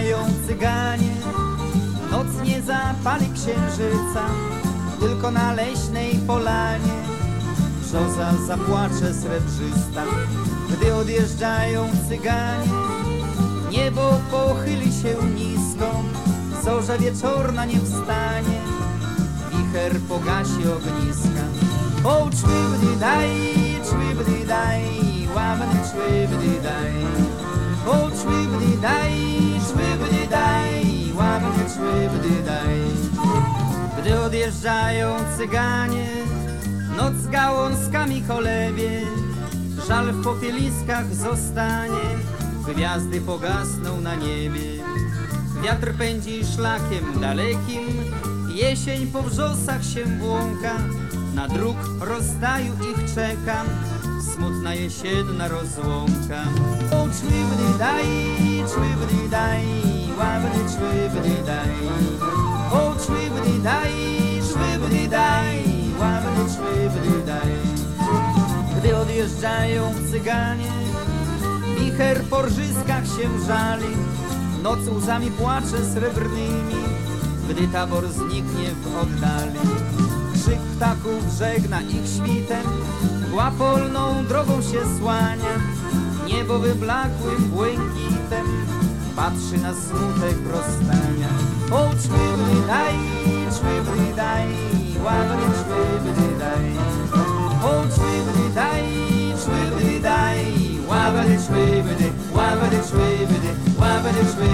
odjeżdżają cyganie, noc nie zapali księżyca, tylko na leśnej polanie brzoza zapłacze srebrzysta. Gdy odjeżdżają cyganie, niebo pochyli się nisko, zorza wieczorna nie wstanie, wicher pogasi ogniska. Człybdy daj, daj. Gdy odjeżdżają cyganie, noc gałązkami cholewie, żal w popieliskach zostanie, gwiazdy pogasną na niebie. Wiatr pędzi szlakiem dalekim, jesień po wrzosach się błąka, na dróg rozdaju ich czekam, smutna jesienna rozłąka. O, czływny daj, czływny daj, ławny czływny daj. Daj, czływny daj, ławny czływny daj. Gdy odjeżdżają cyganie, wicher po rżyskach się żali, noc łzami płacze srebrnymi, gdy tabor zniknie w oddali. Krzyk ptaków żegna ich świtem, mgła polną drogą się słania, niebo wyblakłym błękitem patrzy na smutek rozstania. O, daj, swibbly day, wabbly swibbly day. Oh, swibbly day, swibbly day, wabbly swibbly, wabbly swibbly, wabbly swibbly.